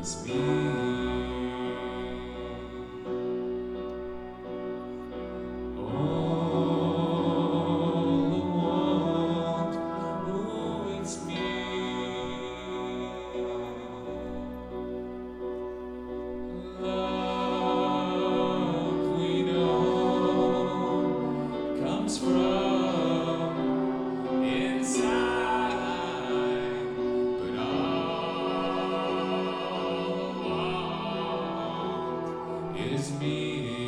is me. Me.